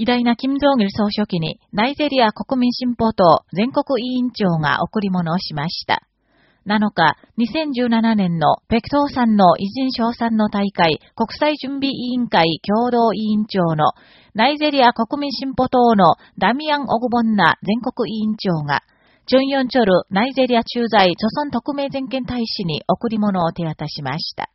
偉大な金正義総書記にナイジェリア国民進歩党全国委員長が贈り物をしました。7日、2017年の北東山の偉人賞賛の大会国際準備委員会共同委員長のナイジェリア国民進歩党のダミアン・オグボンナ全国委員長が、チュンヨンチョルナイジェリア駐在著村特命全権大使に贈り物を手渡しました。